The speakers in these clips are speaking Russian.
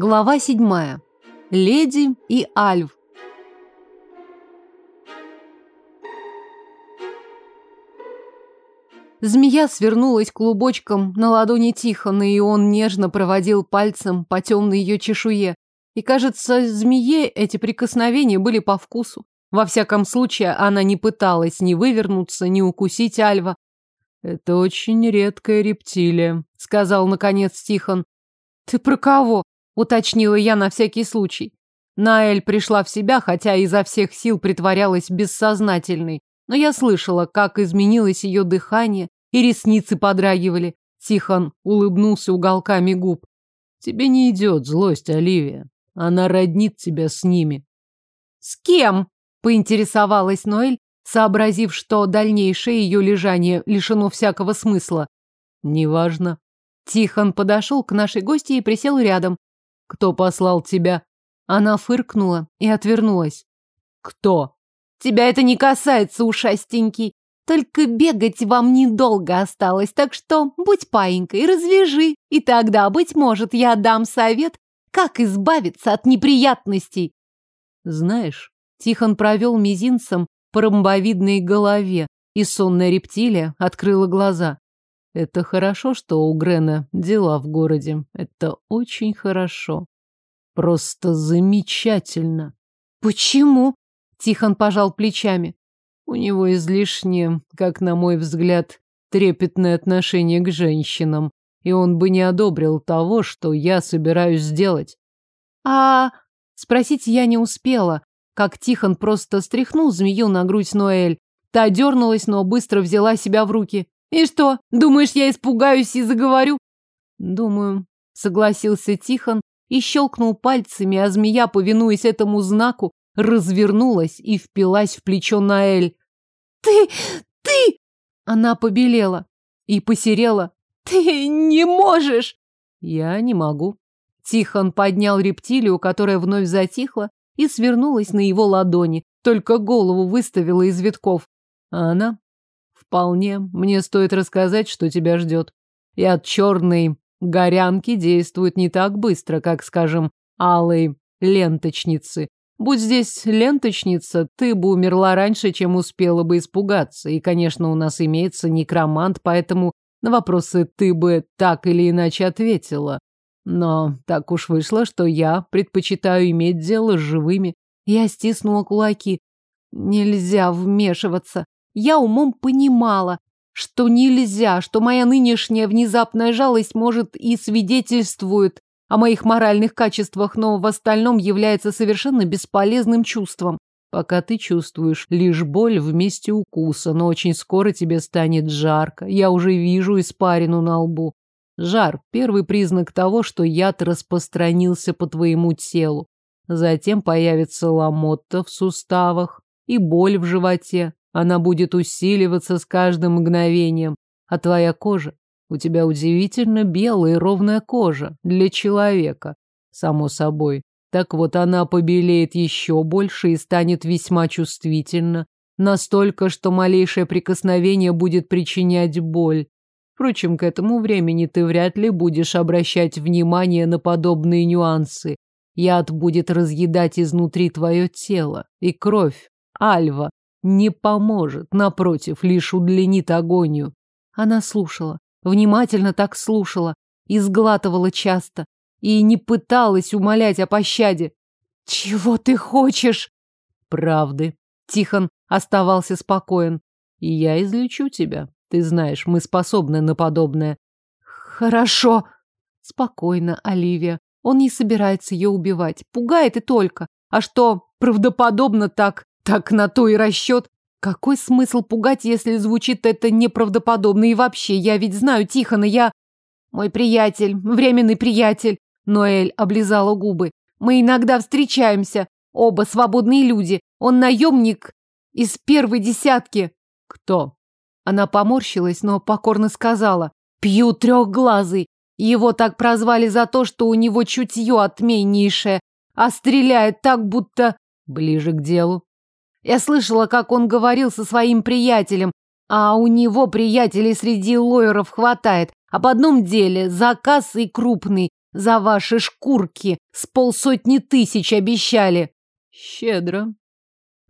Глава седьмая. Леди и Альв. Змея свернулась клубочком на ладони Тихона, и он нежно проводил пальцем по темной ее чешуе. И, кажется, змее эти прикосновения были по вкусу. Во всяком случае, она не пыталась ни вывернуться, ни укусить Альва. «Это очень редкая рептилия», — сказал, наконец, Тихон. «Ты про кого?» — уточнила я на всякий случай. Наэль пришла в себя, хотя изо всех сил притворялась бессознательной. Но я слышала, как изменилось ее дыхание, и ресницы подрагивали. Тихон улыбнулся уголками губ. Тебе не идет злость, Оливия. Она роднит тебя с ними. С кем? Поинтересовалась Ноэль, сообразив, что дальнейшее ее лежание лишено всякого смысла. Неважно. Тихон подошел к нашей гости и присел рядом. Кто послал тебя? Она фыркнула и отвернулась. Кто? Тебя это не касается, ушастенький. Только бегать вам недолго осталось, так что будь паинькой, развяжи, и тогда, быть может, я дам совет, как избавиться от неприятностей. Знаешь, Тихон провел мизинцем по ромбовидной голове, и сонная рептилия открыла глаза. Это хорошо, что у Грена дела в городе. Это очень хорошо. Просто замечательно. Почему? Тихон пожал плечами. У него излишне, как на мой взгляд, трепетное отношение к женщинам, и он бы не одобрил того, что я собираюсь сделать. А спросить я не успела, как Тихон просто стряхнул змею на грудь Ноэль. Та дернулась, но быстро взяла себя в руки. «И что, думаешь, я испугаюсь и заговорю?» «Думаю», — согласился Тихон и щелкнул пальцами, а змея, повинуясь этому знаку, развернулась и впилась в плечо Наэль. «Ты... ты...» Она побелела и посерела. «Ты не можешь!» «Я не могу». Тихон поднял рептилию, которая вновь затихла, и свернулась на его ладони, только голову выставила из витков. А она? Вполне. Мне стоит рассказать, что тебя ждет. И от черной горянки действует не так быстро, как, скажем, алой ленточницы. Будь здесь ленточница, ты бы умерла раньше, чем успела бы испугаться. И, конечно, у нас имеется некромант, поэтому на вопросы ты бы так или иначе ответила. Но так уж вышло, что я предпочитаю иметь дело с живыми. Я стиснула кулаки. Нельзя вмешиваться. Я умом понимала, что нельзя, что моя нынешняя внезапная жалость может и свидетельствует о моих моральных качествах, но в остальном является совершенно бесполезным чувством. Пока ты чувствуешь лишь боль в месте укуса, но очень скоро тебе станет жарко. Я уже вижу испарину на лбу. Жар – первый признак того, что яд распространился по твоему телу. Затем появится ломота в суставах и боль в животе. Она будет усиливаться с каждым мгновением, а твоя кожа у тебя удивительно белая и ровная кожа для человека, само собой. Так вот, она побелеет еще больше и станет весьма чувствительна, настолько, что малейшее прикосновение будет причинять боль. Впрочем, к этому времени ты вряд ли будешь обращать внимание на подобные нюансы. Яд будет разъедать изнутри твое тело, и кровь, альва, не поможет, напротив, лишь удлинит агонию. Она слушала, Внимательно так слушала и сглатывала часто. И не пыталась умолять о пощаде. «Чего ты хочешь?» «Правды». Тихон оставался спокоен. «И я излечу тебя. Ты знаешь, мы способны на подобное». «Хорошо». Спокойно, Оливия. Он не собирается ее убивать. Пугает и только. А что, правдоподобно так, так на то и расчет. Какой смысл пугать, если звучит это неправдоподобно? И вообще, я ведь знаю Тихона, я... Мой приятель, временный приятель. Ноэль облизала губы. Мы иногда встречаемся. Оба свободные люди. Он наемник из первой десятки. Кто? Она поморщилась, но покорно сказала. Пью трехглазый. Его так прозвали за то, что у него чутье отменнейшее, а стреляет так, будто... Ближе к делу. Я слышала, как он говорил со своим приятелем, а у него приятелей среди лоеров хватает. Об одном деле, заказ и крупный. за ваши шкурки с полсотни тысяч обещали. Щедро.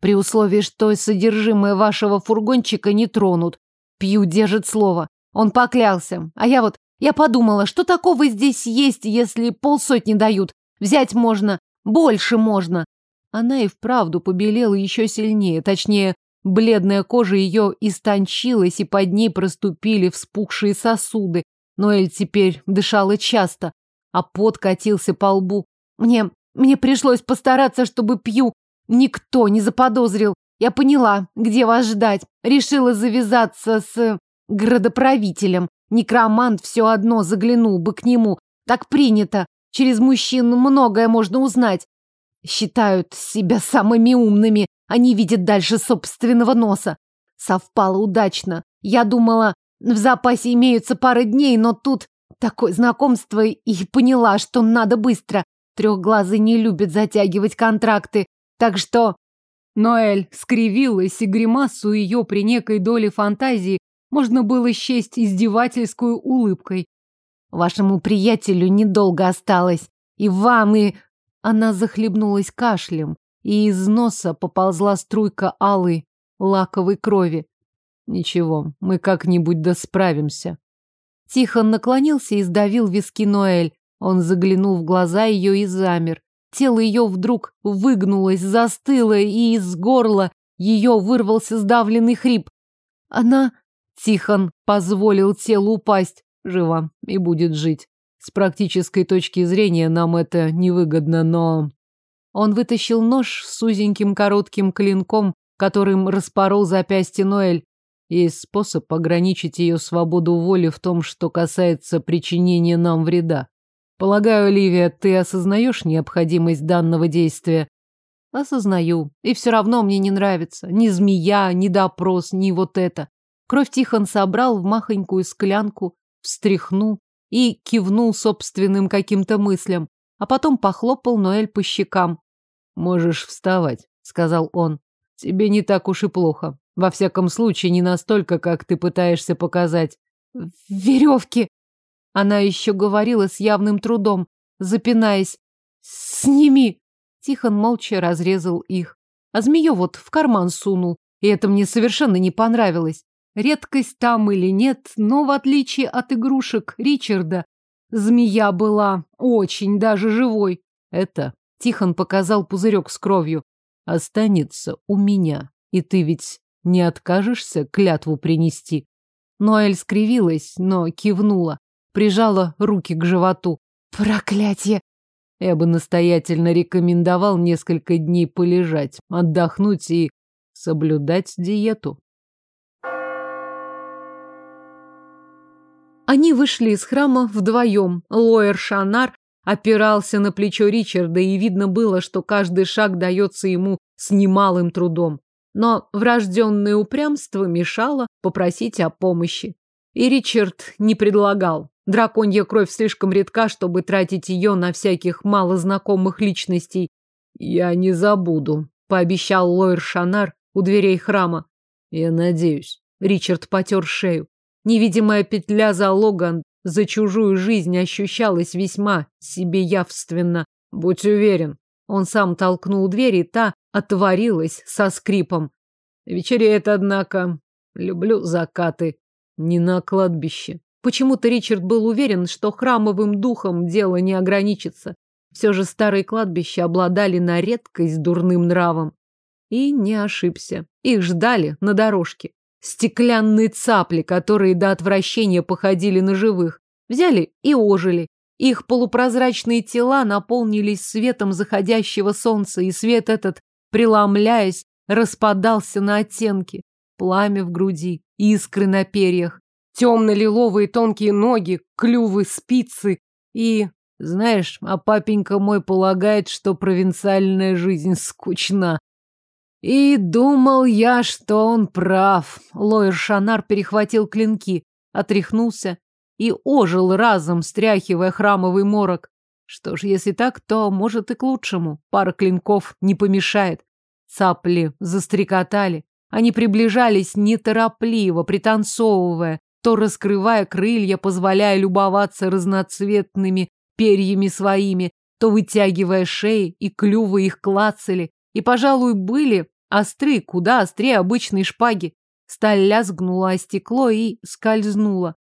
При условии, что содержимое вашего фургончика не тронут. Пью держит слово. Он поклялся. А я вот, я подумала, что такого здесь есть, если полсотни дают. Взять можно, больше можно. Она и вправду побелела еще сильнее, точнее, бледная кожа ее истончилась, и под ней проступили вспухшие сосуды. Ноэль теперь дышала часто, а пот катился по лбу. Мне, мне пришлось постараться, чтобы пью. Никто не заподозрил. Я поняла, где вас ждать. Решила завязаться с градоправителем. Некромант все одно заглянул бы к нему. Так принято. Через мужчин многое можно узнать. Считают себя самыми умными. Они видят дальше собственного носа. Совпало удачно. Я думала, в запасе имеются пара дней, но тут такое знакомство и поняла, что надо быстро. Трехглазый не любит затягивать контракты. Так что... Ноэль скривилась, и гримасу ее при некой доле фантазии можно было счесть издевательскую улыбкой. Вашему приятелю недолго осталось. И вам, и... Она захлебнулась кашлем, и из носа поползла струйка алой лаковой крови. Ничего, мы как-нибудь да справимся. Тихон наклонился и сдавил виски Ноэль. Он заглянул в глаза ее и замер. Тело ее вдруг выгнулось, застыло, и из горла ее вырвался сдавленный хрип. Она... Тихон позволил телу упасть. Жива и будет жить. С практической точки зрения нам это невыгодно, но... Он вытащил нож с узеньким коротким клинком, которым распорол запястье Ноэль. Есть способ ограничить ее свободу воли в том, что касается причинения нам вреда. Полагаю, Оливия, ты осознаешь необходимость данного действия? Осознаю. И все равно мне не нравится. Ни змея, ни допрос, ни вот это. Кровь Тихон собрал в махонькую склянку, встряхнул и кивнул собственным каким-то мыслям, а потом похлопал Ноэль по щекам. «Можешь вставать», — сказал он. «Тебе не так уж и плохо. Во всяком случае, не настолько, как ты пытаешься показать». «Веревки!» Она еще говорила с явным трудом, запинаясь. «Сними!» Тихон молча разрезал их. А змею вот в карман сунул. И это мне совершенно не понравилось. Редкость там или нет, но в отличие от игрушек Ричарда, змея была очень даже живой. Это, Тихон показал пузырек с кровью, останется у меня. И ты ведь не откажешься клятву принести? Ноэль скривилась, но кивнула, прижала руки к животу. Проклятье! Я бы настоятельно рекомендовал несколько дней полежать, отдохнуть и соблюдать диету. Они вышли из храма вдвоем. Лоер Шанар опирался на плечо Ричарда, и видно было, что каждый шаг дается ему с немалым трудом. Но врожденное упрямство мешало попросить о помощи. И Ричард не предлагал. Драконья кровь слишком редка, чтобы тратить ее на всяких малознакомых личностей. «Я не забуду», — пообещал Лоер Шанар у дверей храма. «Я надеюсь». Ричард потер шею. Невидимая петля залога за чужую жизнь ощущалась весьма себе явственно. Будь уверен. Он сам толкнул дверь, и та отворилась со скрипом. Вечереет, однако. Люблю закаты. Не на кладбище. Почему-то Ричард был уверен, что храмовым духом дело не ограничится. Все же старые кладбища обладали на редкость дурным нравом. И не ошибся. Их ждали на дорожке. Стеклянные цапли, которые до отвращения походили на живых, взяли и ожили. Их полупрозрачные тела наполнились светом заходящего солнца, и свет этот, преломляясь, распадался на оттенки. Пламя в груди, искры на перьях, темно-лиловые тонкие ноги, клювы, спицы и... Знаешь, а папенька мой полагает, что провинциальная жизнь скучна. И думал я, что он прав. Лоер Шанар перехватил клинки, отряхнулся и ожил разом, стряхивая храмовый морок. Что ж, если так, то, может, и к лучшему. Пара клинков не помешает. Цапли застрекотали. Они приближались неторопливо, пританцовывая, то раскрывая крылья, позволяя любоваться разноцветными перьями своими, то вытягивая шеи, и клювы их клацали, и, пожалуй, были остры, куда острее обычной шпаги. Сталь лязгнула о стекло и скользнула,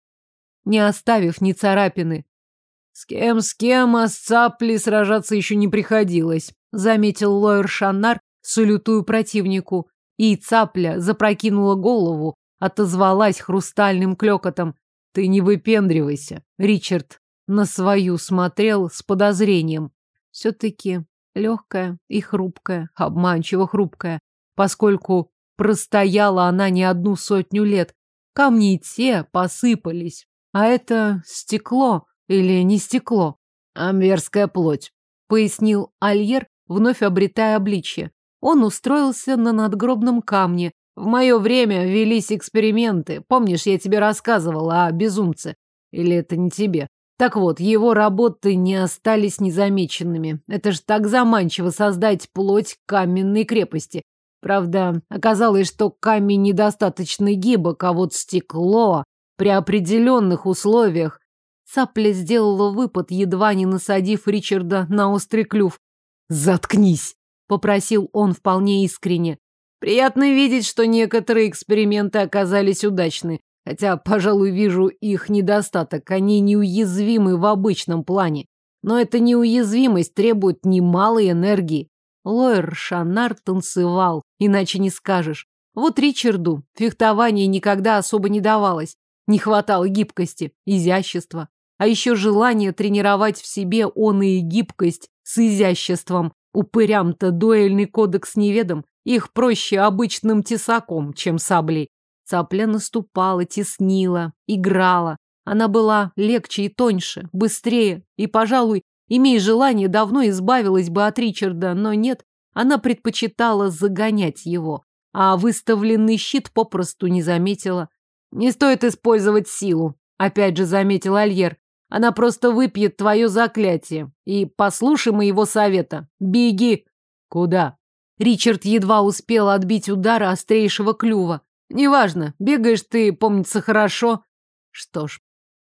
не оставив ни царапины. С кем, с кем, а с цапли сражаться еще не приходилось, заметил лоер Шаннар, салютую противнику. И цапля запрокинула голову, отозвалась хрустальным клёкотом. Ты не выпендривайся. Ричард на свою смотрел с подозрением. Все-таки легкая и хрупкая, обманчиво хрупкая, поскольку простояла она не одну сотню лет. Камни те посыпались. А это стекло или не стекло? Амверская плоть, пояснил Альер, вновь обретая обличье. Он устроился на надгробном камне. В мое время велись эксперименты. Помнишь, я тебе рассказывала о безумце? Или это не тебе? Так вот, его работы не остались незамеченными. Это ж так заманчиво создать плоть каменной крепости. Правда, оказалось, что камень недостаточно гибок, а вот стекло при определенных условиях. Цапля сделала выпад, едва не насадив Ричарда на острый клюв. «Заткнись!» — попросил он вполне искренне. «Приятно видеть, что некоторые эксперименты оказались удачны. Хотя, пожалуй, вижу их недостаток. Они неуязвимы в обычном плане. Но эта неуязвимость требует немалой энергии. Лоер Шанар танцевал, иначе не скажешь. Вот Ричарду фехтование никогда особо не давалось. Не хватало гибкости, изящества. А еще желание тренировать в себе он и гибкость с изяществом. Упырям-то дуэльный кодекс неведом. Их проще обычным тесаком, чем саблей. Цапля наступала, теснила, играла. Она была легче и тоньше, быстрее, и, пожалуй, имея желание, давно избавилась бы от Ричарда, но нет, она предпочитала загонять его, а выставленный щит попросту не заметила. «Не стоит использовать силу», — опять же заметил Альер. «Она просто выпьет твое заклятие. И послушай моего совета. Беги!» «Куда?» Ричард едва успел отбить удар острейшего клюва. Неважно, бегаешь ты, помнится, хорошо. Что ж,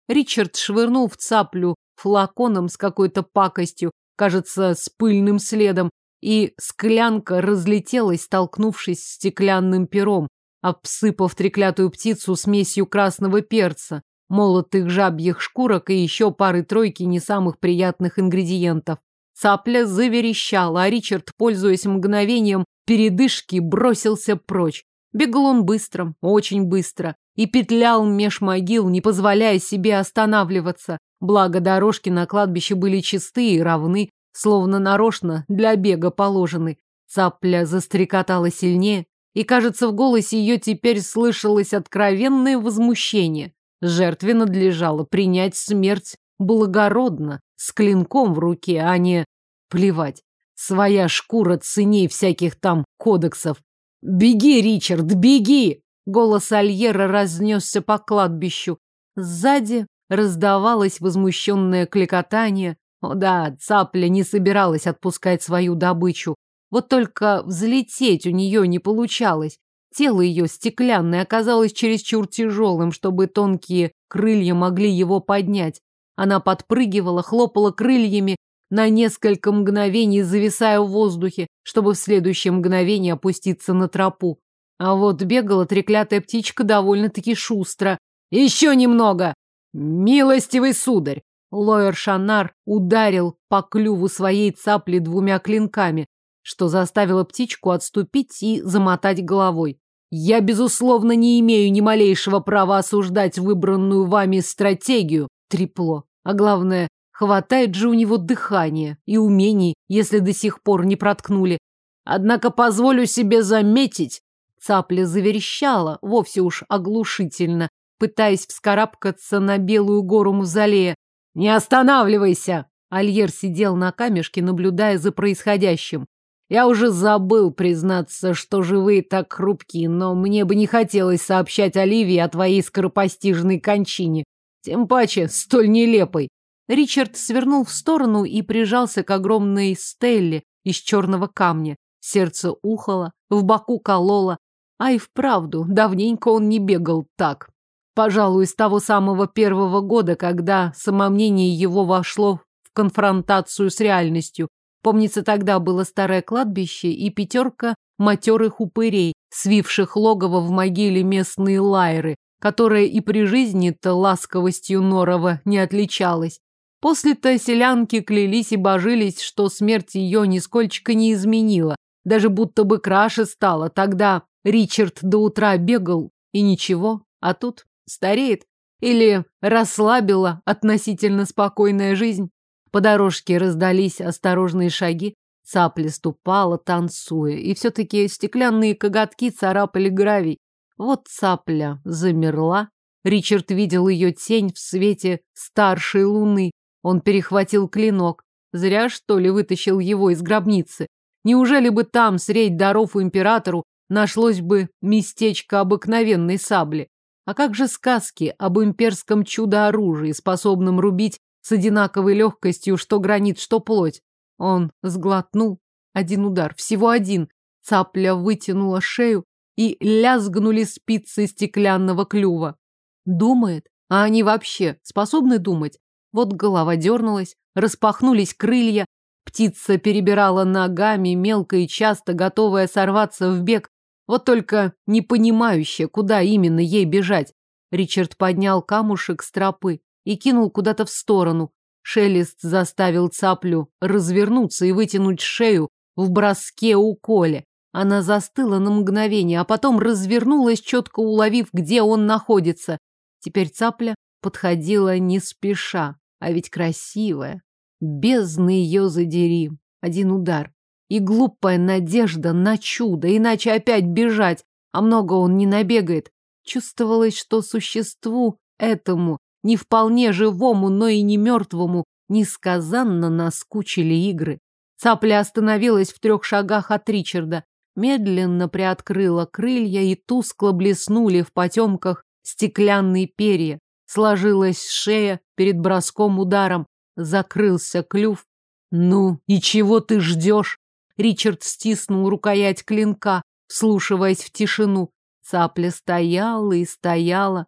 Ричард швырнул в цаплю флаконом с какой-то пакостью, кажется, с пыльным следом, и склянка разлетелась, столкнувшись с стеклянным пером, обсыпав треклятую птицу смесью красного перца, молотых жабьих шкурок и еще пары-тройки не самых приятных ингредиентов. Цапля заверещала, а Ричард, пользуясь мгновением передышки, бросился прочь. Бегал он быстро, очень быстро, и петлял меж могил, не позволяя себе останавливаться. Благо дорожки на кладбище были чистые и равны, словно нарочно для бега положены. Цапля застрекотала сильнее, и, кажется, в голосе ее теперь слышалось откровенное возмущение. Жертве надлежало принять смерть благородно, с клинком в руке, а не плевать. Своя шкура ценей всяких там кодексов. «Беги, Ричард, беги!» Голос Альера разнесся по кладбищу. Сзади раздавалось возмущенное кликотание. О да, цапля не собиралась отпускать свою добычу. Вот только взлететь у нее не получалось. Тело ее стеклянное оказалось чересчур тяжелым, чтобы тонкие крылья могли его поднять. Она подпрыгивала, хлопала крыльями, на несколько мгновений зависая в воздухе, чтобы в следующее мгновение опуститься на тропу. А вот бегала треклятая птичка довольно-таки шустро. «Еще немного!» «Милостивый сударь!» Лоер Шанар ударил по клюву своей цапли двумя клинками, что заставило птичку отступить и замотать головой. «Я, безусловно, не имею ни малейшего права осуждать выбранную вами стратегию, трепло. А главное, Хватает же у него дыхания и умений, если до сих пор не проткнули. Однако позволю себе заметить, цапля заверещала, вовсе уж оглушительно, пытаясь вскарабкаться на белую гору мавзолея. «Не останавливайся!» Альер сидел на камешке, наблюдая за происходящим. Я уже забыл признаться, что живые так хрупкие, но мне бы не хотелось сообщать Оливии о твоей скоропостижной кончине. Тем паче, столь нелепой. Ричард свернул в сторону и прижался к огромной стелле из черного камня. Сердце ухало, в боку кололо. А и вправду, давненько он не бегал так. Пожалуй, с того самого первого года, когда самомнение его вошло в конфронтацию с реальностью. Помнится, тогда было старое кладбище и пятерка матерых упырей, свивших логово в могиле местные лайры, которая и при жизни-то ласковостью Норова не отличалась. После-то селянки клялись и божились, что смерть ее нисколько не изменила, даже будто бы краше стала. Тогда Ричард до утра бегал, и ничего, а тут стареет. Или расслабила относительно спокойная жизнь. По дорожке раздались осторожные шаги, цапля ступала, танцуя, и все-таки стеклянные коготки царапали гравий. Вот цапля замерла. Ричард видел ее тень в свете старшей луны. Он перехватил клинок. Зря, что ли, вытащил его из гробницы. Неужели бы там, средь даров императору, нашлось бы местечко обыкновенной сабли? А как же сказки об имперском чудо-оружии, способном рубить с одинаковой легкостью, что гранит, что плоть? Он сглотнул. Один удар, всего один. Цапля вытянула шею, и лязгнули спицы стеклянного клюва. Думает? А они вообще способны думать? Вот голова дернулась, распахнулись крылья, птица перебирала ногами, мелко и часто, готовая сорваться в бег, вот только не понимающая, куда именно ей бежать. Ричард поднял камушек с тропы и кинул куда-то в сторону. Шелест заставил цаплю развернуться и вытянуть шею в броске у Коля. Она застыла на мгновение, а потом развернулась, четко уловив, где он находится. Теперь цапля подходила не спеша, а ведь красивая. Бездны ее задери. Один удар. И глупая надежда на чудо, иначе опять бежать, а много он не набегает. Чувствовалось, что существу этому, не вполне живому, но и не мертвому, несказанно наскучили игры. Цапля остановилась в трех шагах от Ричарда медленно приоткрыла крылья и тускло блеснули в потемках стеклянные перья. Сложилась шея перед броском ударом, закрылся клюв. «Ну, и чего ты ждешь?» Ричард стиснул рукоять клинка, вслушиваясь в тишину. Цапля стояла и стояла.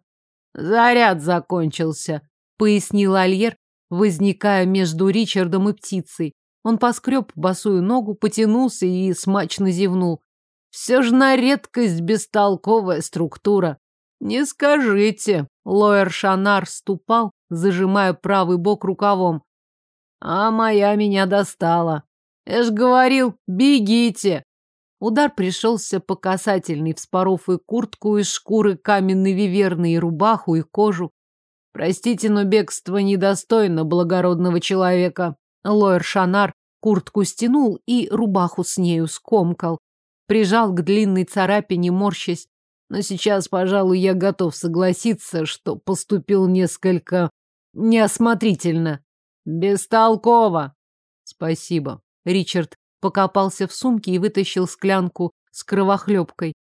«Заряд закончился», — пояснил Альер, возникая между Ричардом и птицей. Он поскреб босую ногу, потянулся и смачно зевнул. Все же на редкость бестолковая структура. Не скажите. Лоер Шанар ступал, зажимая правый бок рукавом. А моя меня достала. Я ж говорил, бегите. Удар пришелся по касательной, вспоров и куртку из шкуры каменной виверны, и рубаху, и кожу. Простите, но бегство недостойно благородного человека. Лоер Шанар куртку стянул и рубаху с нею скомкал. Прижал к длинной царапине, морщась. Но сейчас, пожалуй, я готов согласиться, что поступил несколько неосмотрительно. Бестолково. Спасибо. Ричард покопался в сумке и вытащил склянку с кровохлебкой.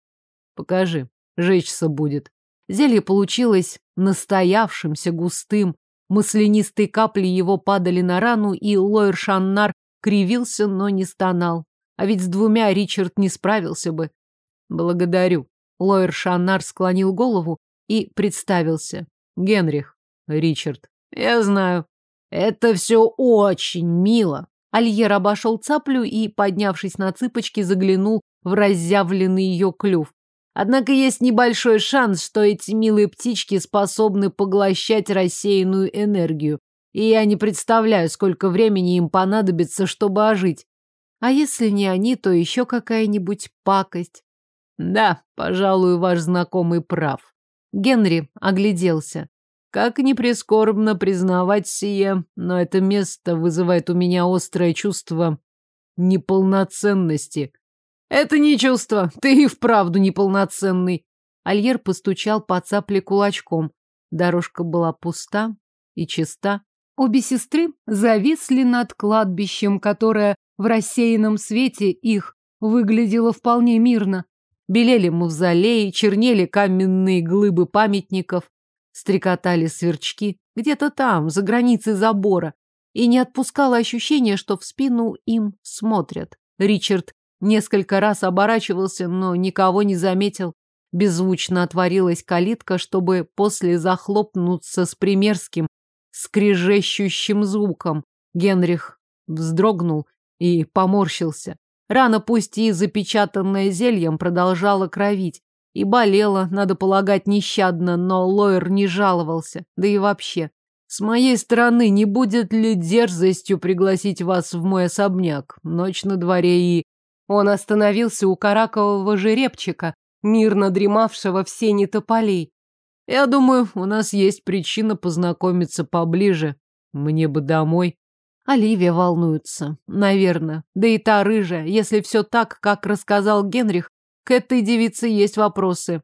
Покажи, жечься будет. Зелье получилось настоявшимся, густым, Маслянистые капли его падали на рану, и Лойер Шаннар кривился, но не стонал. А ведь с двумя Ричард не справился бы. Благодарю. Лойер Шаннар склонил голову и представился. Генрих. Ричард. Я знаю. Это все очень мило. Альер обошел цаплю и, поднявшись на цыпочки, заглянул в разъявленный ее клюв. Однако есть небольшой шанс, что эти милые птички способны поглощать рассеянную энергию. И я не представляю, сколько времени им понадобится, чтобы ожить. А если не они, то еще какая-нибудь пакость. Да, пожалуй, ваш знакомый прав. Генри огляделся. Как ни прискорбно признавать сие, но это место вызывает у меня острое чувство неполноценности. Это не чувство, ты и вправду неполноценный. Альер постучал по цапле кулачком. Дорожка была пуста и чиста. Обе сестры зависли над кладбищем, которое в рассеянном свете их выглядело вполне мирно. Белели мавзолеи, чернели каменные глыбы памятников, стрекотали сверчки где-то там, за границей забора, и не отпускало ощущение, что в спину им смотрят. Ричард Несколько раз оборачивался, но никого не заметил. Беззвучно отворилась калитка, чтобы после захлопнуться с примерским, скрежещущим звуком. Генрих вздрогнул и поморщился. Рана, пусть и запечатанная зельем, продолжала кровить. И болела, надо полагать, нещадно, но Лойер не жаловался. Да и вообще. С моей стороны, не будет ли дерзостью пригласить вас в мой особняк? Ночь на дворе и... Он остановился у каракового жеребчика, мирно дремавшего в сене тополей. Я думаю, у нас есть причина познакомиться поближе. Мне бы домой. Оливия волнуется, наверное. Да и та рыжая. Если все так, как рассказал Генрих, к этой девице есть вопросы.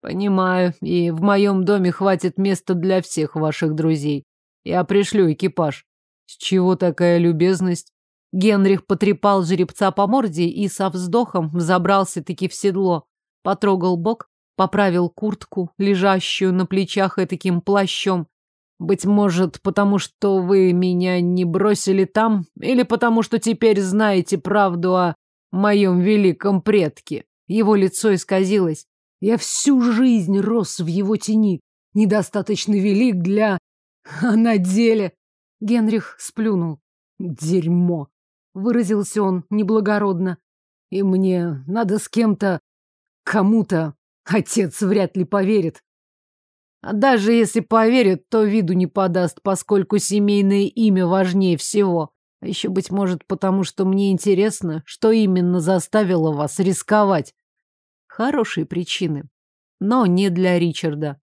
Понимаю, и в моем доме хватит места для всех ваших друзей. Я пришлю экипаж. С чего такая любезность? Генрих потрепал жеребца по морде и со вздохом забрался-таки в седло. Потрогал бок, поправил куртку, лежащую на плечах этаким плащом. Быть может, потому что вы меня не бросили там, или потому что теперь знаете правду о моем великом предке. Его лицо исказилось. Я всю жизнь рос в его тени. Недостаточно велик для... А на деле... Генрих сплюнул. Дерьмо. Выразился он неблагородно. И мне надо с кем-то... Кому-то... Отец вряд ли поверит. А даже если поверит, то виду не подаст, поскольку семейное имя важнее всего. А еще, быть может, потому что мне интересно, что именно заставило вас рисковать. Хорошие причины. Но не для Ричарда.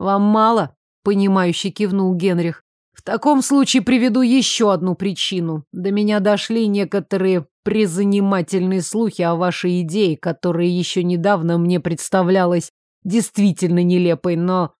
Вам мало? Понимающе кивнул Генрих. В таком случае приведу еще одну причину. До меня дошли некоторые призанимательные слухи о вашей идее, которая еще недавно мне представлялась действительно нелепой, но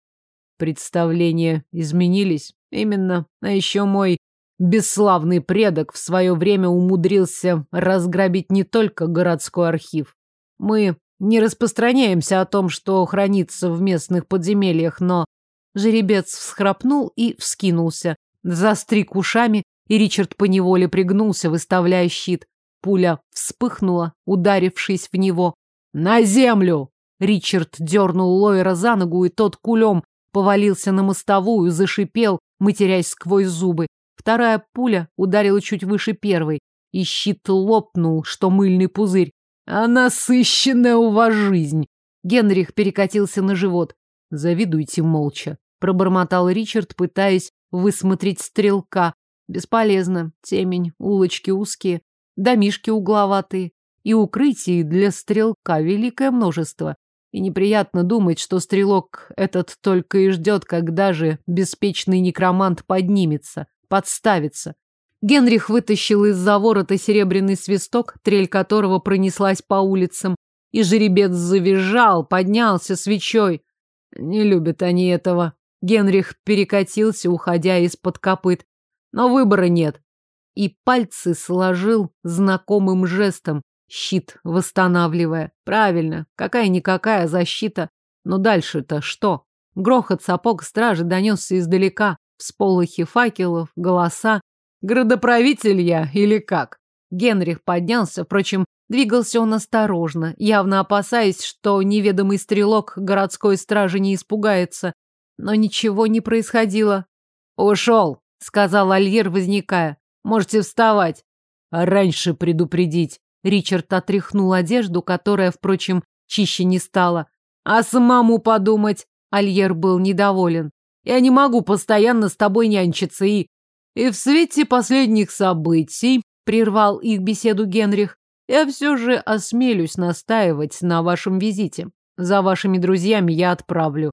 представления изменились. Именно. А еще мой бесславный предок в свое время умудрился разграбить не только городской архив. Мы не распространяемся о том, что хранится в местных подземельях, но... Жеребец всхрапнул и вскинулся. Застриг ушами, и Ричард поневоле пригнулся, выставляя щит. Пуля вспыхнула, ударившись в него. «На землю!» Ричард дернул Лойера за ногу, и тот кулем повалился на мостовую, зашипел, матерясь сквозь зубы. Вторая пуля ударила чуть выше первой, и щит лопнул, что мыльный пузырь. А насыщенная у вас жизнь. Генрих перекатился на живот. Завидуйте молча, пробормотал Ричард, пытаясь высмотреть стрелка. Бесполезно. Темень, улочки узкие, домишки угловатые. И укрытий для стрелка великое множество. И неприятно думать, что стрелок этот только и ждет, когда же беспечный некромант поднимется, подставится. Генрих вытащил из-за ворота серебряный свисток, трель которого пронеслась по улицам, и жеребец завизжал, поднялся свечой. Не любят они этого. Генрих перекатился, уходя из-под копыт. Но выбора нет. И пальцы сложил знакомым жестом, щит восстанавливая. Правильно, какая-никакая защита. Но дальше-то что? Грохот сапог стражи донесся издалека. Всполохи факелов, голоса. Градоправитель я или как? Генрих поднялся, впрочем, двигался он осторожно, явно опасаясь, что неведомый стрелок городской стражи не испугается. Но ничего не происходило. «Ушел», — сказал Альер, возникая. «Можете вставать». «А раньше предупредить», Ричард отряхнул одежду, которая, впрочем, чище не стала. А самому подумать, Альер был недоволен. Я не могу постоянно с тобой нянчиться и... И в свете последних событий, прервал их беседу Генрих, я все же осмелюсь настаивать на вашем визите. За вашими друзьями я отправлю.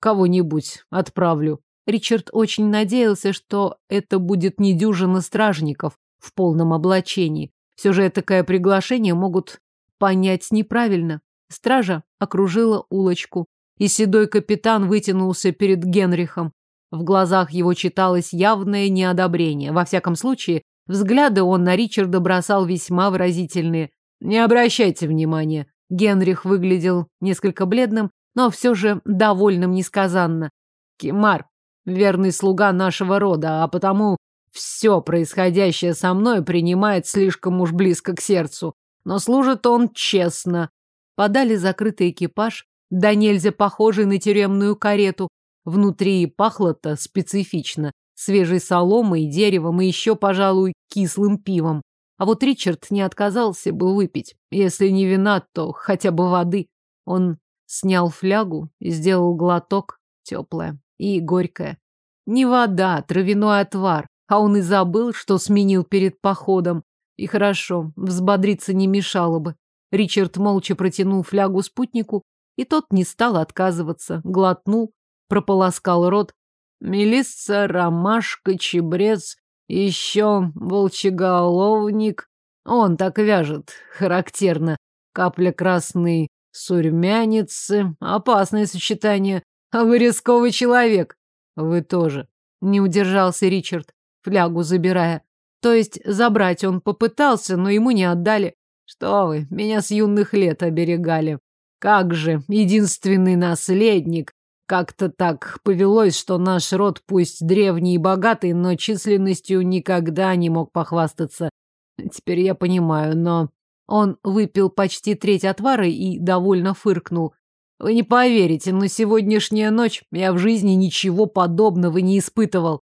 Кого-нибудь отправлю. Ричард очень надеялся, что это будет недюжина стражников в полном облачении. Все же такое приглашение могут понять неправильно. Стража окружила улочку, и седой капитан вытянулся перед Генрихом. В глазах его читалось явное неодобрение. Во всяком случае, взгляды он на Ричарда бросал весьма выразительные. «Не обращайте внимания». Генрих выглядел несколько бледным, но все же довольным несказанно. «Кемар, верный слуга нашего рода, а потому все происходящее со мной принимает слишком уж близко к сердцу. Но служит он честно. Подали закрытый экипаж, да нельзя похожий на тюремную карету. Внутри пахло-то специфично. свежей соломой и деревом, и еще, пожалуй, кислым пивом. А вот Ричард не отказался бы выпить. Если не вина, то хотя бы воды. Он снял флягу и сделал глоток, теплое и горькое. Не вода, травяной отвар, а он и забыл, что сменил перед походом. И хорошо, взбодриться не мешало бы. Ричард молча протянул флягу спутнику, и тот не стал отказываться, глотнул, прополоскал рот. Мелисса, ромашка, чебрец, еще волчеголовник. Он так вяжет, характерно. Капля красной сурьмяницы. Опасное сочетание. А вы рисковый человек. Вы тоже. Не удержался Ричард, флягу забирая. То есть забрать он попытался, но ему не отдали. Что вы, меня с юных лет оберегали. Как же, единственный наследник. Как-то так повелось, что наш род, пусть древний и богатый, но численностью никогда не мог похвастаться. Теперь я понимаю, но... Он выпил почти треть отвара и довольно фыркнул. Вы не поверите, но сегодняшняя ночь я в жизни ничего подобного не испытывал.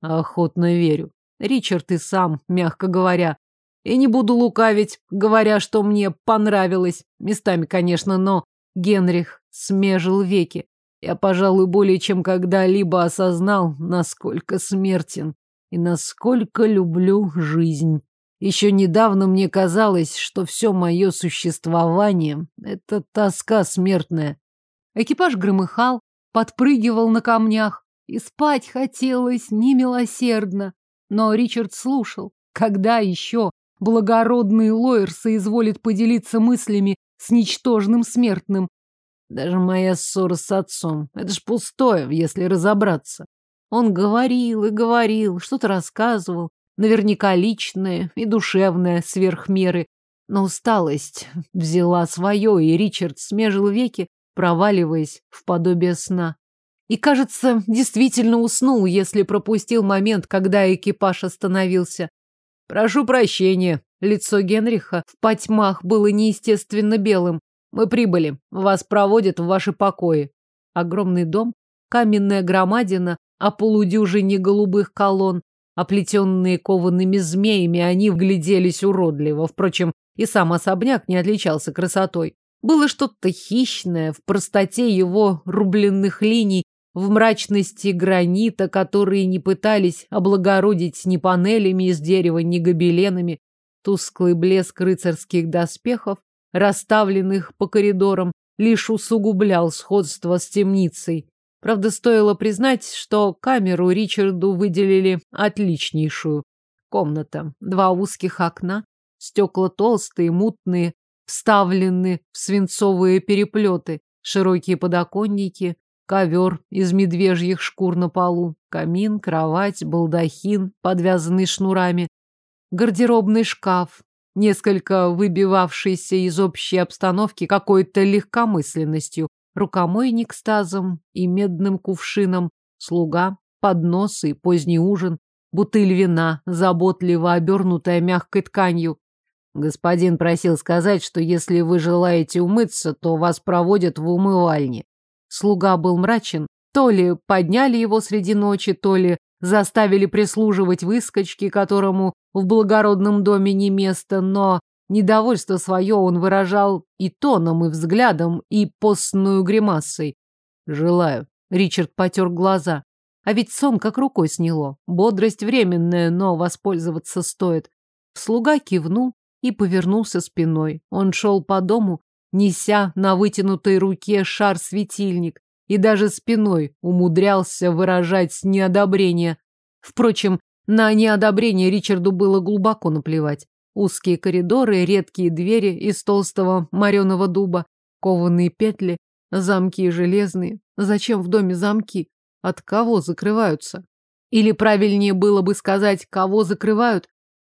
Охотно верю. Ричард и сам, мягко говоря. И не буду лукавить, говоря, что мне понравилось. Местами, конечно, но Генрих смежил веки. Я, пожалуй, более чем когда-либо осознал, насколько смертен и насколько люблю жизнь. Еще недавно мне казалось, что все мое существование — это тоска смертная. Экипаж громыхал, подпрыгивал на камнях, и спать хотелось немилосердно. Но Ричард слушал. Когда еще благородный Лойер соизволит поделиться мыслями с ничтожным смертным? Даже моя ссора с отцом — это ж пустое, если разобраться. Он говорил и говорил, что-то рассказывал, наверняка личное и душевное сверх меры. Но усталость взяла свое, и Ричард смежил веки, проваливаясь в подобие сна. И, кажется, действительно уснул, если пропустил момент, когда экипаж остановился. «Прошу прощения». Лицо Генриха в потьмах было неестественно белым. Мы прибыли. Вас проводят в ваши покои. Огромный дом, каменная громадина, о полудюжине голубых колонн, оплетенные коваными змеями, они вгляделись уродливо. Впрочем, и сам особняк не отличался красотой. Было что-то хищное в простоте его рубленных линий, в мрачности гранита, которые не пытались облагородить ни панелями из дерева, ни гобеленами. Тусклый блеск рыцарских доспехов, расставленных по коридорам, лишь усугублял сходство с темницей. Правда, стоило признать, что камеру Ричарду выделили отличнейшую. Комната, два узких окна, стекла толстые, мутные, вставлены в свинцовые переплеты, широкие подоконники, ковер из медвежьих шкур на полу, камин, кровать, балдахин, подвязанный шнурами, гардеробный шкаф, несколько выбивавшийся из общей обстановки какой-то легкомысленностью, рукомойник с тазом и медным кувшином, слуга, поднос и поздний ужин, бутыль вина, заботливо обернутая мягкой тканью. Господин просил сказать, что если вы желаете умыться, то вас проводят в умывальне. Слуга был мрачен, то ли подняли его среди ночи, то ли заставили прислуживать выскочке, которому в благородном доме не место, но недовольство свое он выражал и тоном, и взглядом, и постную гримасой. «Желаю». Ричард потер глаза. А ведь сон как рукой сняло. Бодрость временная, но воспользоваться стоит. Слуга кивнул и повернулся спиной. Он шел по дому, неся на вытянутой руке шар-светильник и даже спиной умудрялся выражать неодобрение. Впрочем, на неодобрение Ричарду было глубоко наплевать. Узкие коридоры, редкие двери из толстого мореного дуба, кованые петли, замки железные. Зачем в доме замки? От кого закрываются? Или правильнее было бы сказать, кого закрывают?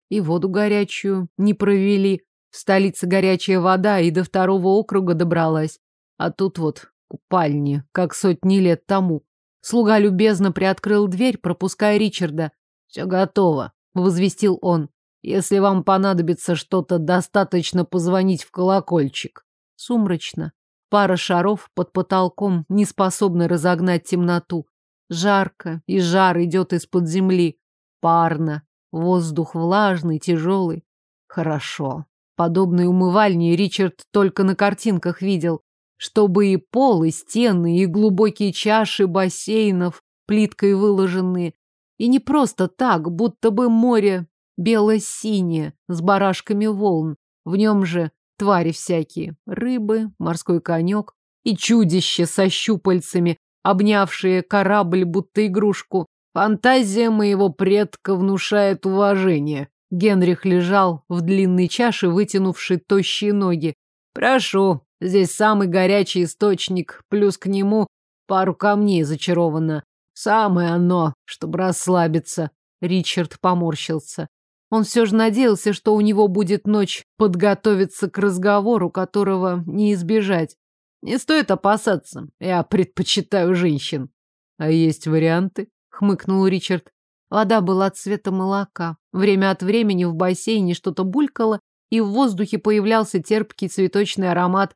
И воду горячую не провели. В столице горячая вода и до второго округа добралась. А тут вот купальни, как сотни лет тому. Слуга любезно приоткрыл дверь, пропуская Ричарда. «Все готово», — возвестил он. «Если вам понадобится что-то, достаточно позвонить в колокольчик». Сумрачно. Пара шаров под потолком не способны разогнать темноту. Жарко, и жар идет из-под земли. Парно. Воздух влажный, тяжелый. Хорошо. Подобные умывальни Ричард только на картинках видел. Чтобы и пол, и стены, и глубокие чаши бассейнов, плиткой выложенные. И не просто так, будто бы море бело-синее, с барашками волн. В нем же твари всякие. Рыбы, морской конек и чудище со щупальцами, обнявшие корабль будто игрушку. Фантазия моего предка внушает уважение. Генрих лежал в длинной чаше, вытянувший тощие ноги. Прошу, здесь самый горячий источник, плюс к нему пару камней зачаровано. Самое оно, чтобы расслабиться. Ричард поморщился. Он все же надеялся, что у него будет ночь подготовиться к разговору, которого не избежать. Не стоит опасаться. Я предпочитаю женщин. А есть варианты? Хмыкнул Ричард. Вода была цвета молока. Время от времени в бассейне что-то булькало, и в воздухе появлялся терпкий цветочный аромат.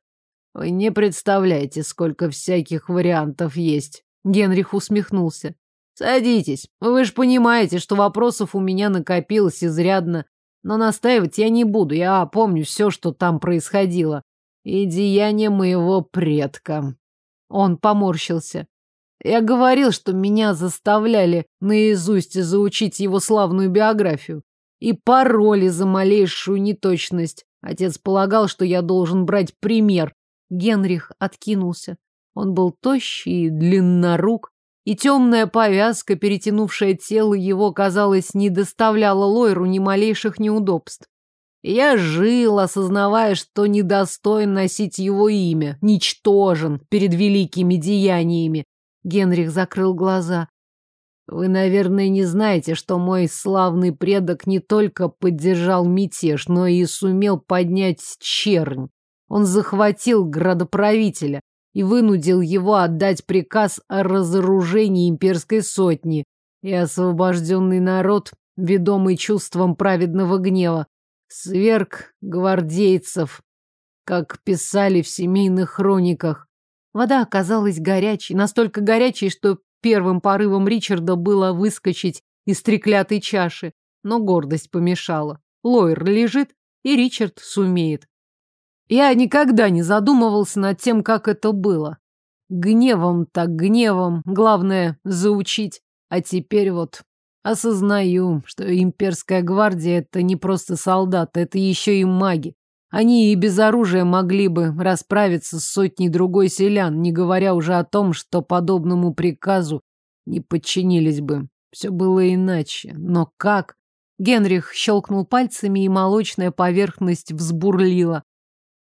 Вы не представляете, сколько всяких вариантов есть. Генрих усмехнулся. Садитесь. Вы же понимаете, что вопросов у меня накопилось изрядно. Но настаивать я не буду. Я помню все, что там происходило и деяния моего предка. Он поморщился. Я говорил, что меня заставляли наизусть заучить его славную биографию и пароли за малейшую неточность. Отец полагал, что я должен брать пример. Генрих откинулся. Он был тощий и длиннорук, и темная повязка, перетянувшая тело его, казалось, не доставляла Лойру ни малейших неудобств. Я жил, осознавая, что недостоин носить его имя, ничтожен перед великими деяниями. Генрих закрыл глаза. Вы, наверное, не знаете, что мой славный предок не только поддержал мятеж, но и сумел поднять чернь. Он захватил градоправителя и вынудил его отдать приказ о разоружении имперской сотни, и освобожденный народ, ведомый чувством праведного гнева, Сверг гвардейцев, как писали в семейных хрониках. Вода оказалась горячей, настолько горячей, что первым порывом Ричарда было выскочить из треклятой чаши, но гордость помешала. Лойер лежит, и Ричард сумеет. Я никогда не задумывался над тем, как это было. Гневом так гневом, главное заучить. А теперь вот Осознаю, что имперская гвардия — это не просто солдаты, это еще и маги. Они и без оружия могли бы расправиться с сотней другой селян, не говоря уже о том, что подобному приказу не подчинились бы. Все было иначе. Но как? Генрих щелкнул пальцами, и молочная поверхность взбурлила.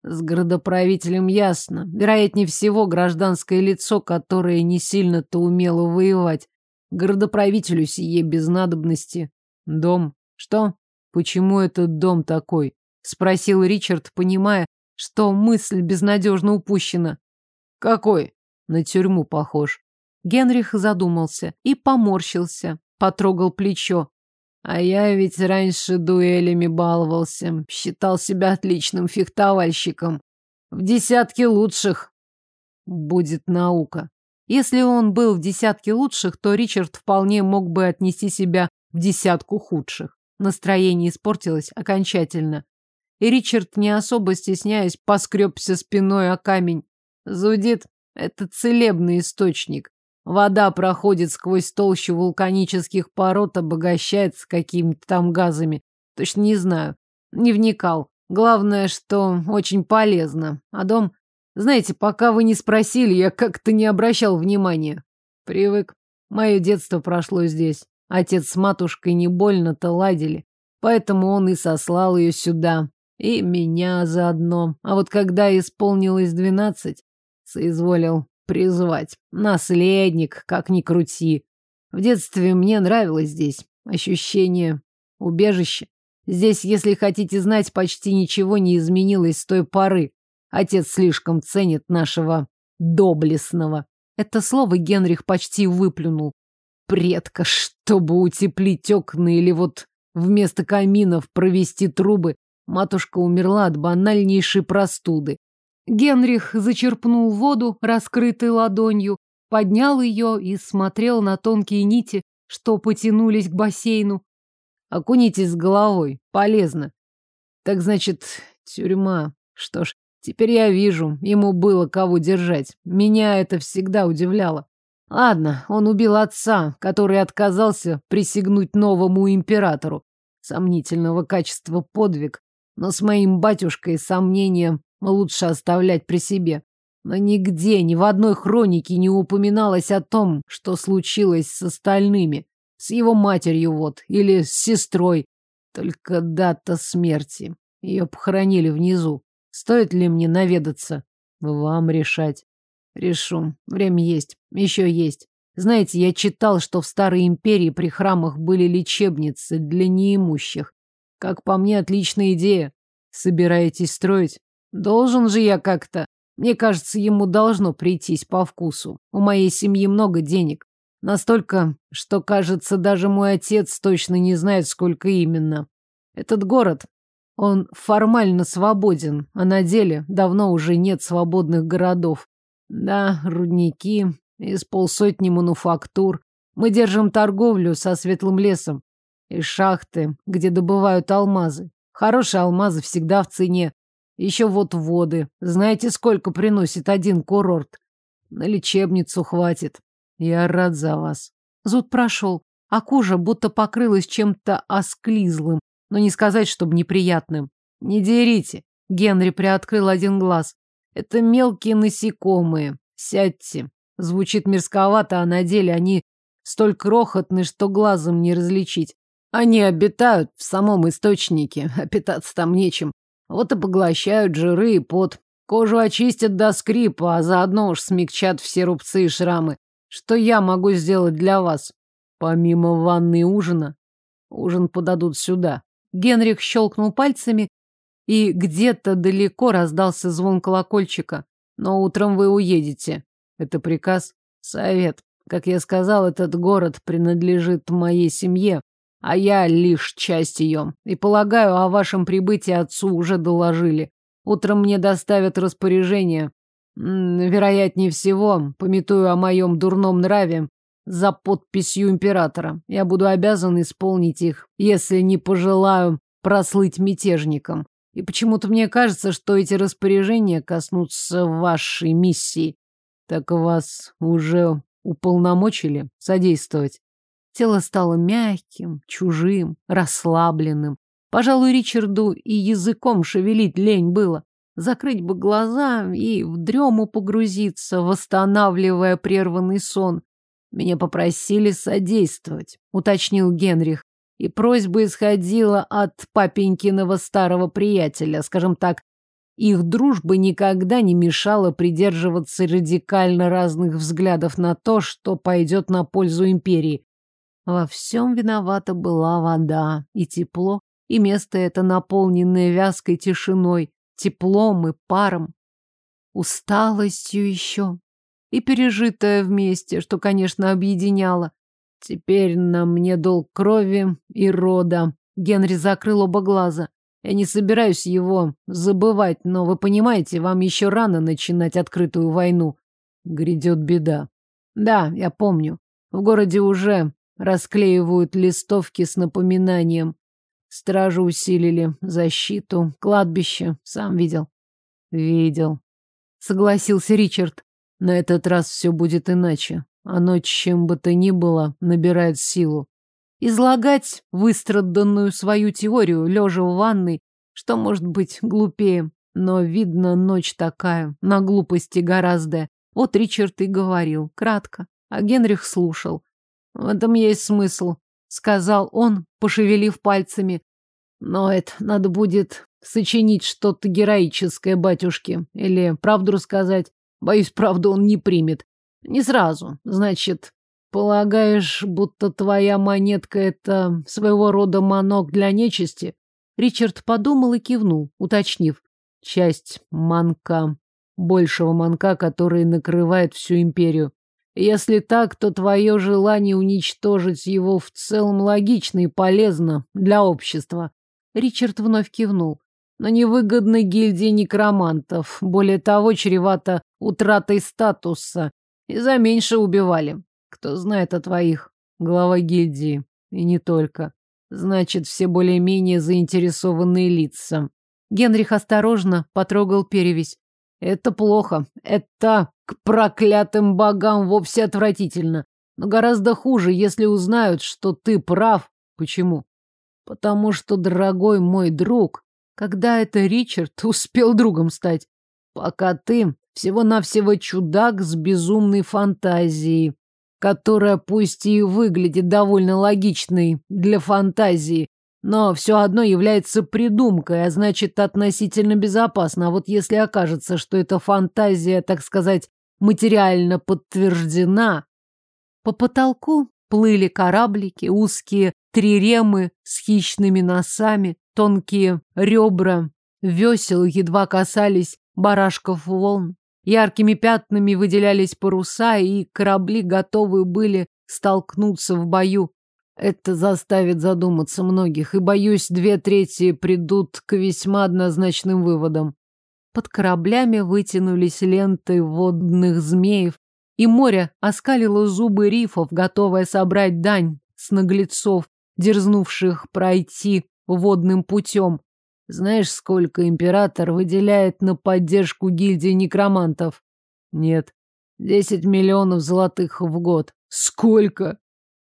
С городоправителем ясно. Вероятнее всего, гражданское лицо, которое не сильно-то умело воевать. Городоправителю сие без надобности. Дом. Что? Почему этот дом такой? Спросил Ричард, понимая, что мысль безнадежно упущена. Какой? На тюрьму похож. Генрих задумался и поморщился, потрогал плечо. А я ведь раньше дуэлями баловался, считал себя отличным фехтовальщиком. В десятке лучших будет наука. Если он был в десятке лучших, то Ричард вполне мог бы отнести себя в десятку худших. Настроение испортилось окончательно. И Ричард, не особо стесняясь, поскребся спиной о камень. Зудит — это целебный источник. Вода проходит сквозь толщу вулканических пород, обогащается какими-то там газами. Точно не знаю. Не вникал. Главное, что очень полезно. А дом знаете, пока вы не спросили, я как-то не обращал внимания. Привык. Мое детство прошло здесь. Отец с матушкой не больно-то ладили, поэтому он и сослал ее сюда. И меня заодно. А вот когда исполнилось двенадцать, соизволил призвать. Наследник, как ни крути. В детстве мне нравилось здесь. Ощущение убежища. Здесь, если хотите знать, почти ничего не изменилось с той поры. Отец слишком ценит нашего доблестного. Это слово Генрих почти выплюнул. Предка, чтобы утеплить окна или вот вместо каминов провести трубы, матушка умерла от банальнейшей простуды. Генрих зачерпнул воду, раскрытой ладонью, поднял ее и смотрел на тонкие нити, что потянулись к бассейну. Окунитесь с головой, полезно. Так значит, тюрьма. Что ж, теперь я вижу, ему было кого держать. Меня это всегда удивляло. Ладно, он убил отца, который отказался присягнуть новому императору. Сомнительного качества подвиг, но с моим батюшкой сомнения лучше оставлять при себе. Но нигде, ни в одной хронике не упоминалось о том, что случилось с остальными. С его матерью вот, или с сестрой. Только дата смерти. Ее похоронили внизу. Стоит ли мне наведаться? Вам решать. Решу. Время есть. Еще есть. Знаете, я читал, что в Старой Империи при храмах были лечебницы для неимущих. Как по мне, отличная идея. Собираетесь строить? Должен же я как-то. Мне кажется, ему должно прийтись по вкусу. У моей семьи много денег. Настолько, что, кажется, даже мой отец точно не знает, сколько именно. Этот город, он формально свободен, а на деле давно уже нет свободных городов. Да, рудники, из полсотни мануфактур. Мы держим торговлю со светлым лесом. И шахты, где добывают алмазы. Хорошие алмазы всегда в цене. Еще вот воды. Знаете, сколько приносит один курорт? На лечебницу хватит. Я рад за вас. Зуд прошел, а кожа будто покрылась чем-то осклизлым, но не сказать, чтобы неприятным. Не дерите. Генри приоткрыл один глаз. Это мелкие насекомые. Сядьте. Звучит мерзковато, а на деле они столь крохотны, что глазом не различить. Они обитают в самом источнике, а питаться там нечем. Вот и поглощают жиры и пот. Кожу очистят до скрипа, а заодно уж смягчат все рубцы и шрамы. Что я могу сделать для вас? Помимо ванны и ужина, ужин подадут сюда. Генрих щелкнул пальцами, и где-то далеко раздался звон колокольчика. Но утром вы уедете. Это приказ. Совет. Как я сказал, этот город принадлежит моей семье, а я лишь часть ее. И полагаю, о вашем прибытии отцу уже доложили. Утром мне доставят распоряжение. Вероятнее всего, пометую о моем дурном нраве, за подписью императора. Я буду обязан исполнить их, если не пожелаю прослыть мятежником. И почему-то мне кажется, что эти распоряжения коснутся вашей миссии. Так вас уже уполномочили содействовать? Тело стало мягким, чужим, расслабленным. Пожалуй, Ричарду и языком шевелить лень было. Закрыть бы глаза и в дрему погрузиться, восстанавливая прерванный сон. Меня попросили содействовать, уточнил Генрих и просьба исходила от папенькиного старого приятеля, скажем так, их дружба никогда не мешала придерживаться радикально разных взглядов на то, что пойдет на пользу империи. Во всем виновата была вода и тепло, и место это наполненное вязкой тишиной, теплом и паром, усталостью еще, и пережитое вместе, что, конечно, объединяло. Теперь на мне долг крови и рода. Генри закрыл оба глаза. Я не собираюсь его забывать, но вы понимаете, вам еще рано начинать открытую войну. Грядет беда. Да, я помню. В городе уже расклеивают листовки с напоминанием. Стражу усилили, защиту, кладбище. Сам видел. Видел. Согласился Ричард. На этот раз все будет иначе. Оно, чем бы то ни было, набирает силу. Излагать выстраданную свою теорию, лежа в ванной, что может быть глупее. Но, видно, ночь такая, на глупости гораздо. Вот Ричард и говорил, кратко, а Генрих слушал. В этом есть смысл, сказал он, пошевелив пальцами. Но это надо будет сочинить что-то героическое батюшке. Или правду рассказать. Боюсь, правду он не примет. Не сразу. Значит, полагаешь, будто твоя монетка — это своего рода манок для нечисти? Ричард подумал и кивнул, уточнив. Часть манка. Большего манка, который накрывает всю империю. Если так, то твое желание уничтожить его в целом логично и полезно для общества. Ричард вновь кивнул. Но невыгодно гильдии некромантов. Более того, чревато утратой статуса И за меньше убивали. Кто знает о твоих. Глава гильдии. И не только. Значит, все более-менее заинтересованные лица. Генрих осторожно потрогал перевесь. Это плохо. Это к проклятым богам вовсе отвратительно. Но гораздо хуже, если узнают, что ты прав. Почему? Потому что, дорогой мой друг, когда это Ричард успел другом стать? Пока ты всего-навсего чудак с безумной фантазией, которая пусть и выглядит довольно логичной для фантазии, но все одно является придумкой, а значит относительно безопасно. А вот если окажется, что эта фантазия, так сказать, материально подтверждена... По потолку плыли кораблики, узкие триремы с хищными носами, тонкие ребра, весел едва касались барашков волн. Яркими пятнами выделялись паруса, и корабли готовы были столкнуться в бою. Это заставит задуматься многих, и, боюсь, две трети придут к весьма однозначным выводам. Под кораблями вытянулись ленты водных змеев, и море оскалило зубы рифов, готовое собрать дань с наглецов, дерзнувших пройти водным путем. Знаешь, сколько император выделяет на поддержку гильдии некромантов? Нет. Десять миллионов золотых в год. Сколько?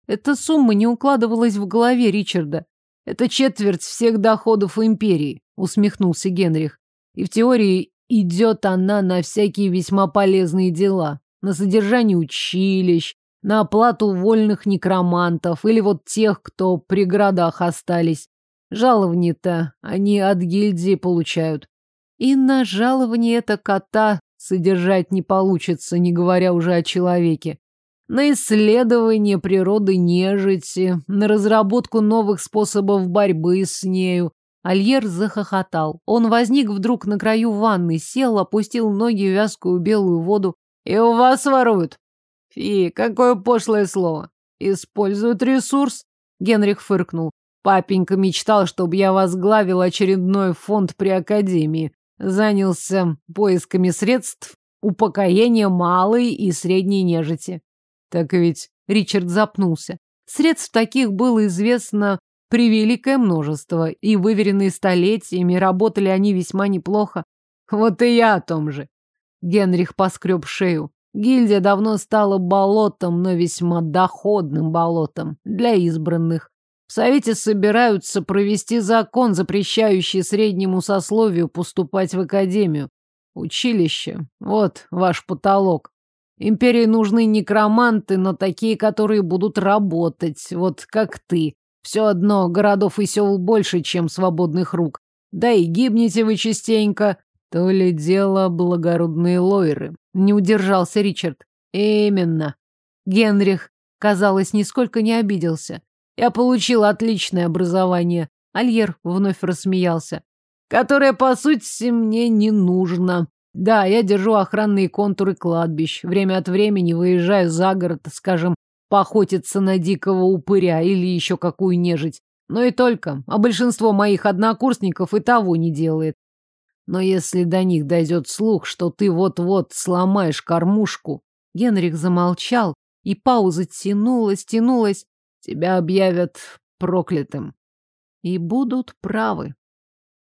Эта сумма не укладывалась в голове Ричарда. Это четверть всех доходов империи, усмехнулся Генрих. И в теории идет она на всякие весьма полезные дела. На содержание училищ, на оплату вольных некромантов или вот тех, кто при городах остались. Жаловни-то они от гильдии получают. И на жалование это кота содержать не получится, не говоря уже о человеке. На исследование природы нежити, на разработку новых способов борьбы с нею. Альер захохотал. Он возник вдруг на краю ванны, сел, опустил ноги в вязкую белую воду. И у вас воруют. Фи, какое пошлое слово. Используют ресурс. Генрих фыркнул. Папенька мечтал, чтобы я возглавил очередной фонд при академии, занялся поисками средств упокоения малой и средней нежити. Так ведь Ричард запнулся. Средств таких было известно превеликое множество, и выверенные столетиями работали они весьма неплохо. Вот и я о том же. Генрих поскреб шею. Гильдия давно стала болотом, но весьма доходным болотом для избранных. В Совете собираются провести закон, запрещающий среднему сословию поступать в академию. Училище. Вот ваш потолок. Империи нужны некроманты, но такие, которые будут работать, вот как ты. Все одно, городов и сел больше, чем свободных рук. Да и гибнете вы частенько. То ли дело благородные лойры. Не удержался Ричард. Именно. Генрих, казалось, нисколько не обиделся. Я получил отличное образование. Альер вновь рассмеялся. Которое, по сути, мне не нужно. Да, я держу охранные контуры кладбищ. Время от времени выезжаю за город, скажем, поохотиться на дикого упыря или еще какую нежить. Но и только. А большинство моих однокурсников и того не делает. Но если до них дойдет слух, что ты вот-вот сломаешь кормушку... Генрих замолчал, и пауза тянулась, тянулась. Тебя объявят проклятым. И будут правы.